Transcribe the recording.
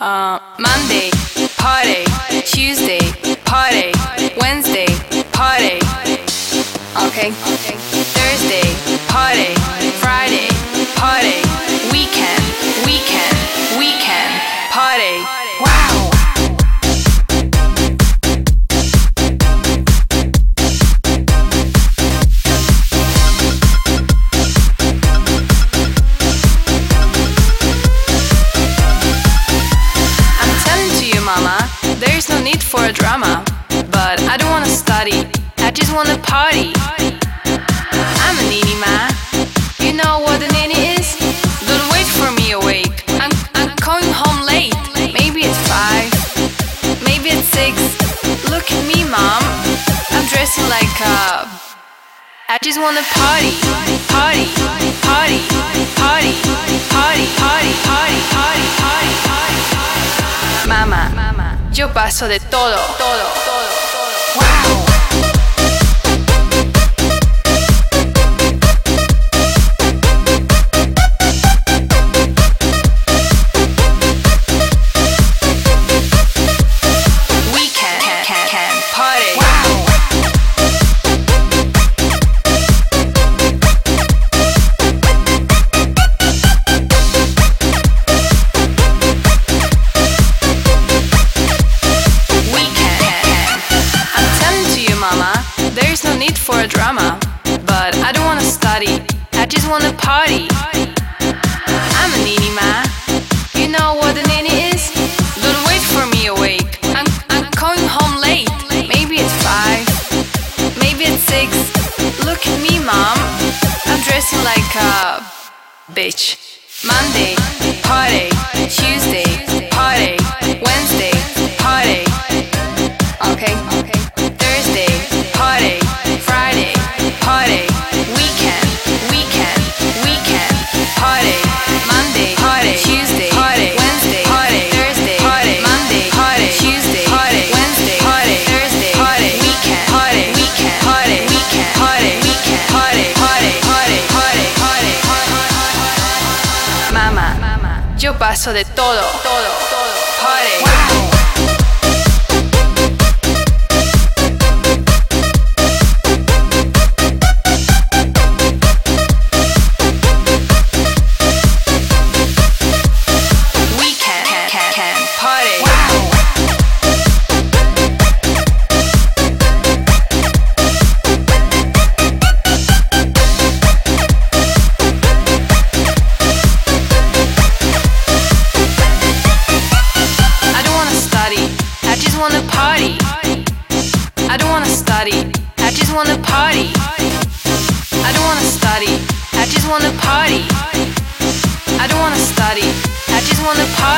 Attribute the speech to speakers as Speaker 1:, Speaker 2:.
Speaker 1: Uh, Monday, party. Tuesday, party. Wednesday, party. Okay. Thursday, party. Mama, there is no need for a drama. But I don't wanna study, I just wanna party. I'm a nini ma. You know what a nini is? Don't wait for me awake. I'm, I'm going home late. Maybe at five, maybe at six. Look at me, mom. I'm dressing like a. I just wanna party, party, party, yo paso de todo, todo, todo, todo. Need for a drama. But I don't wanna study, I just wanna party. I'm a nini ma. You know what a nini is? Don't wait for me awake. I'm, I'm going home late. Maybe at five, maybe at six. Look at me, mom. I'm dressing like a bitch. Monday, yo paso de todo, todo, todo. Party. Wanna party. I don't wanna study, I just wanna party. I don't wanna study, I just wanna party.